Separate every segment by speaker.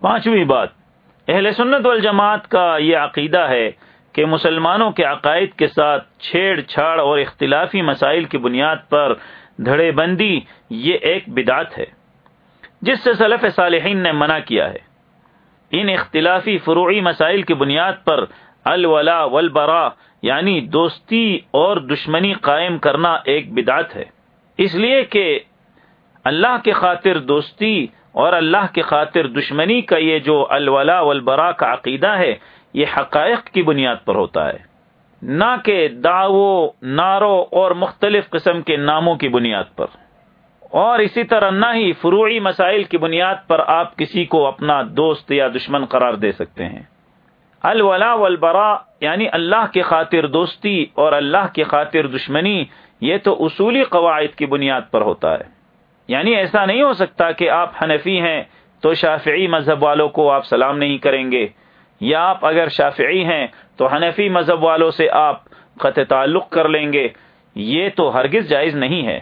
Speaker 1: پانچویں بات، اہل سنت والجماعت کا یہ عقیدہ ہے کہ مسلمانوں کے عقائد کے ساتھ چھیڑ چھاڑ اور اختلافی مسائل کی بنیاد پر دھڑے بندی یہ ایک بدعت ہے، جس سے سلف صالحین نے منع کیا ہے۔ ان اختلافی فروعی مسائل کی بنیاد پر الولا والبرا یعنی دوستی اور دشمنی قائم کرنا ایک بدعت ہے۔ اس لیے کہ اللہ کے خاطر دوستی اور اللہ کے خاطر دشمنی کا یہ جو الولا والبرا کا عقیدہ ہے، یہ حقائق کی بنیاد پر ہوتا ہے۔ نہ کہ دعو نارو اور مختلف قسم کے ناموں کی بنیاد پر۔ اور اسی طرح نہ ہی فروعی مسائل کی بنیاد پر آپ کسی کو اپنا دوست یا دشمن قرار دے سکتے ہیں۔ الولا والبرا یعنی اللہ کے خاطر دوستی اور اللہ کے خاطر دشمنی، یہ تو اصولی قواعد کی بنیاد پر ہوتا ہے۔ یعنی ایسا نہیں ہو سکتا کہ آپ حنفی ہیں تو شافعی مذہب والوں کو آپ سلام نہیں کریں گے۔ یا آپ اگر شافعی ہیں تو حنفی مذہب والوں سے آپ قطع تعلق کر لیں گے۔ یہ تو ہرگز جائز نہیں ہے۔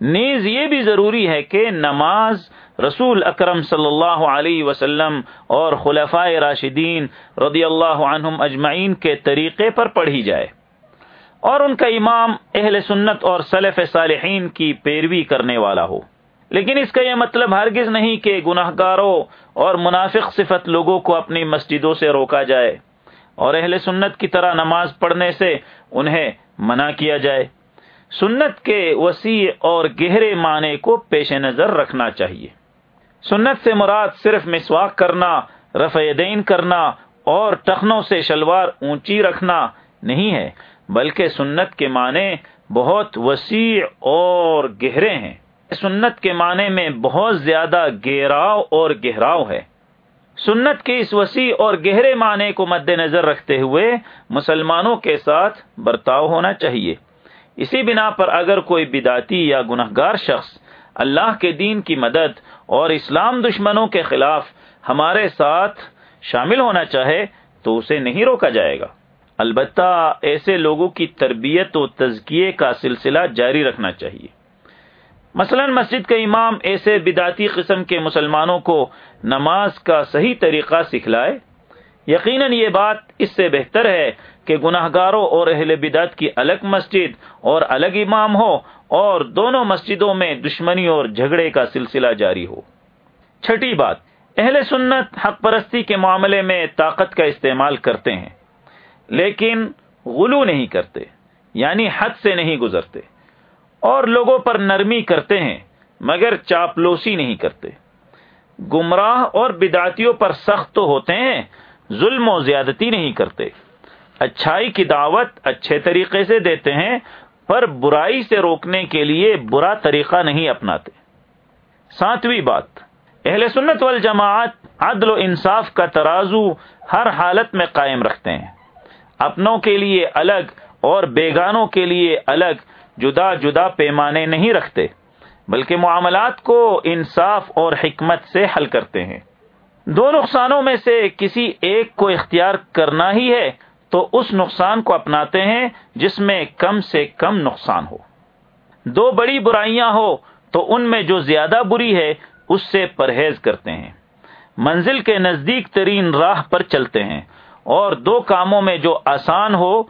Speaker 1: نیز یہ بھی ضروری ہے کہ نماز رسول اکرم صلی اللہ علیہ وسلم اور خلفۂ راشدین رضی اللہ عنہم اجمعین کے طریقے پر پڑھی جائے۔ اور ان کا امام اہل سنت اور سلف صالحین کی پیروی کرنے والا ہو۔ لیکن اس کا یہ مطلب ہرگز نہیں کہ گناہ گاروں اور منافق صفت لوگوں کو اپنی مسجدوں سے روکا جائے اور اہل سنت کی طرح نماز پڑھنے سے انہیں منع کیا جائے۔ سنت کے وسیع اور گہرے معنی کو پیش نظر رکھنا چاہیے۔ سنت سے مراد صرف مسواک کرنا، رفع دین کرنا اور ٹخنوں سے شلوار اونچی رکھنا نہیں ہے۔ بلکہ سنت کے معنی بہت وسیع اور گہرے ہیں۔ سنت کے معنی میں بہت زیادہ گہراؤ اور گہراؤ ہے۔ سنت کے اس وسیع اور گہرے معنی کو مد نظر رکھتے ہوئے مسلمانوں کے ساتھ برتاؤ ہونا چاہیے۔ اسی بنا پر اگر کوئی بداتی یا گناہ گار شخص اللہ کے دین کی مدد اور اسلام دشمنوں کے خلاف ہمارے ساتھ شامل ہونا چاہے تو اسے نہیں روکا جائے گا۔ البتہ ایسے لوگوں کی تربیت و تزکیے کا سلسلہ جاری رکھنا چاہیے۔ مثلا مسجد کا امام ایسے بداتی قسم کے مسلمانوں کو نماز کا صحیح طریقہ سکھلائے۔ یقیناً یہ بات اس سے بہتر ہے کہ گناہ گاروں اور اہل بدعت کی الگ مسجد اور الگ امام ہو اور دونوں مسجدوں میں دشمنی اور جھگڑے کا سلسلہ جاری ہو۔ چھٹی بات، اہل سنت حق پرستی کے معاملے میں طاقت کا استعمال کرتے ہیں۔ لیکن غلو نہیں کرتے یعنی حد سے نہیں گزرتے۔ اور لوگوں پر نرمی کرتے ہیں، مگر چاپلوسی نہیں کرتے۔ گمراہ اور بداتیوں پر سخت تو ہوتے ہیں، ظلم و زیادتی نہیں کرتے۔ اچھائی کی دعوت اچھے طریقے سے دیتے ہیں، پر برائی سے روکنے کے لیے برا طریقہ نہیں اپناتے۔ ساتویں بات، اہل سنت والجماعت عدل و انصاف کا ترازو ہر حالت میں قائم رکھتے ہیں۔ اپنوں کے لیے الگ اور بیگانوں کے لیے الگ جدا جدا پیمانے نہیں رکھتے، بلکہ معاملات کو انصاف اور حکمت سے حل کرتے ہیں۔ دو نقصانوں میں سے کسی ایک کو اختیار کرنا ہی ہے تو اس نقصان کو اپناتے ہیں جس میں کم سے کم نقصان ہو۔ دو بڑی برائیاں ہو تو ان میں جو زیادہ بری ہے اس سے پرہیز کرتے ہیں۔ منزل کے نزدیک ترین راہ پر چلتے ہیں۔ اور دو کاموں میں جو آسان ہو،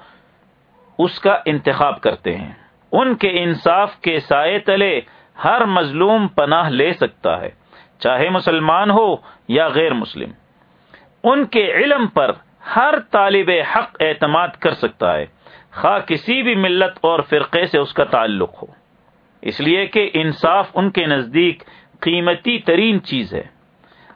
Speaker 1: اس کا انتخاب کرتے ہیں۔ ان کے انصاف کے سائے تلے ہر مظلوم پناہ لے سکتا ہے، چاہے مسلمان ہو یا غیر مسلم۔ ان کے علم پر ہر طالب حق اعتماد کر سکتا ہے۔ خواہ کسی بھی ملت اور فرقے سے اس کا تعلق ہو۔ اس لیے کہ انصاف ان کے نزدیک قیمتی ترین چیز ہے۔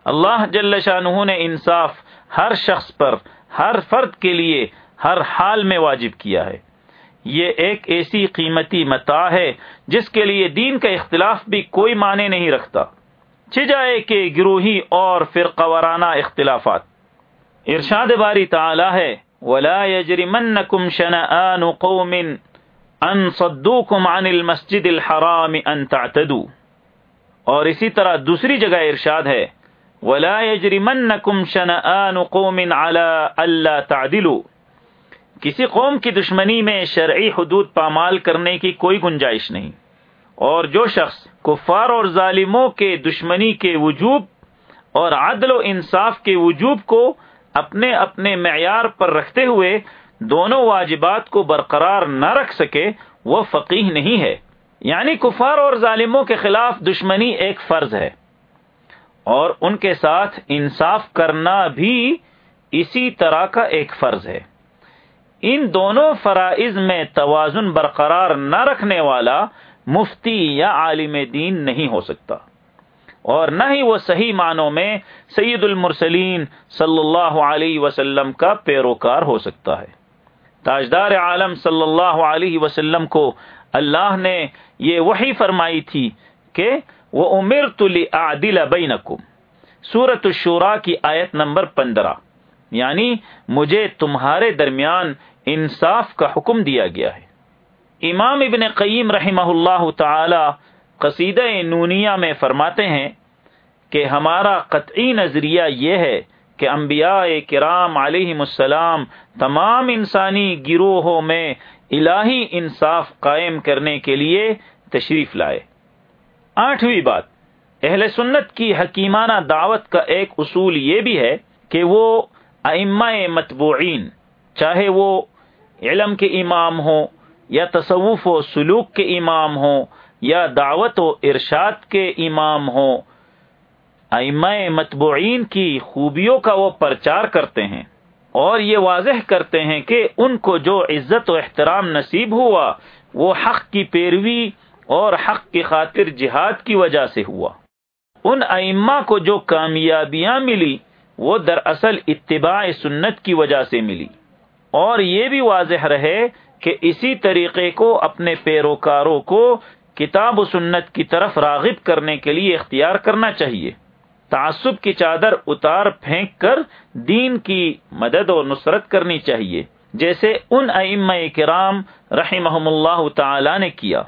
Speaker 1: اللہ جل شاہ نے انصاف ہر شخص پر ہر فرد کے لیے ہر حال میں واجب کیا ہے۔ یہ ایک ایسی قیمتی متا ہے جس کے لیے دین کا اختلاف بھی کوئی معنی نہیں رکھتا۔ چجائے کے گروہی اور فرقہ وارانہ اختلافات۔ ارشاد باری تعالی ہے، ولا يجرمنكم شنآن قوم ان صدوكم عن المسجد الحرام ان تعتدوا۔ اور اسی طرح دوسری جگہ ارشاد ہے ولا يجرمنكم شنآن قوم على الا تعدلوا. کسی قوم کی دشمنی میں شرعی حدود پامال کرنے کی کوئی گنجائش نہیں. اور جو شخص کفار اور ظالموں کے دشمنی کے وجوب اور عدل و انصاف کے وجوب کو اپنے اپنے معیار پر رکھتے ہوئے دونوں واجبات کو برقرار نہ رکھ سکے، وہ فقیح نہیں ہے. یعنی کفار اور ظالموں کے خلاف دشمنی ایک فرض ہے۔ اور ان کے ساتھ انصاف کرنا بھی اسی طرح کا ایک فرض ہے۔ ان دونوں فرائض میں توازن برقرار نہ رکھنے والا مفتی یا عالم دین نہیں ہو سکتا۔ اور نہ ہی وہ صحیح معنوں میں سید المرسلین صلی اللہ علیہ وسلم کا پیروکار ہو سکتا ہے۔ تاجدار عالم صلی اللہ علیہ وسلم کو اللہ نے یہ وہی فرمائی تھی کہ وہ عمر تلی عادل بینکم سورت الشورا کی آیت نمبر پندرہ۔ یعنی مجھے تمہارے درمیان انصاف کا حکم دیا گیا ہے۔ امام ابن قیم رحمہ اللہ تعالی قصیدہ نونیہ میں فرماتے ہیں کہ ہمارا قطعی نظریہ یہ ہے کہ انبیاء کرام علیہ السلام تمام انسانی گروہوں میں الہی انصاف قائم کرنے کے لیے تشریف لائے۔ آٹھویں بات، اہل سنت کی حکیمانہ دعوت کا ایک اصول یہ بھی ہے کہ وہ ائمہ متبوعین، چاہے وہ علم کے امام ہوں یا تصوف و سلوک کے امام ہوں یا دعوت و ارشاد کے امام ہوں، ائمہ متبوعین کی خوبیوں کا وہ پرچار کرتے ہیں۔ اور یہ واضح کرتے ہیں کہ ان کو جو عزت و احترام نصیب ہوا، وہ حق کی پیروی اور حق کی خاطر جہاد کی وجہ سے ہوا۔ ان ائمہ کو جو کامیابیاں ملی، وہ دراصل اتباع سنت کی وجہ سے ملی۔ اور یہ بھی واضح رہے کہ اسی طریقے کو اپنے پیروکاروں کو کتاب و سنت کی طرف راغب کرنے کے لیے اختیار کرنا چاہیے۔ تعصب کی چادر اتار پھینک کر دین کی مدد و نصرت کرنی چاہیے، جیسے ان ائمہ کرام رحمہم اللہ تعالی نے کیا۔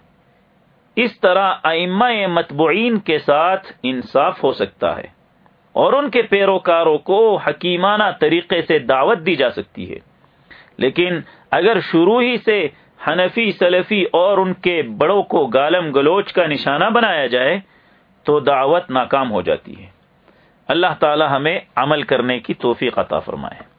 Speaker 1: اس طرح ائمہ متبعین کے ساتھ انصاف ہو سکتا ہے اور ان کے پیروکاروں کو حکیمانہ طریقے سے دعوت دی جا سکتی ہے۔ لیکن اگر شروع ہی سے حنفی، سلفی اور ان کے بڑوں کو گالم گلوچ کا نشانہ بنایا جائے تو دعوت ناکام ہو جاتی ہے۔ اللہ تعالی ہمیں عمل کرنے کی توفیق عطا فرمائے۔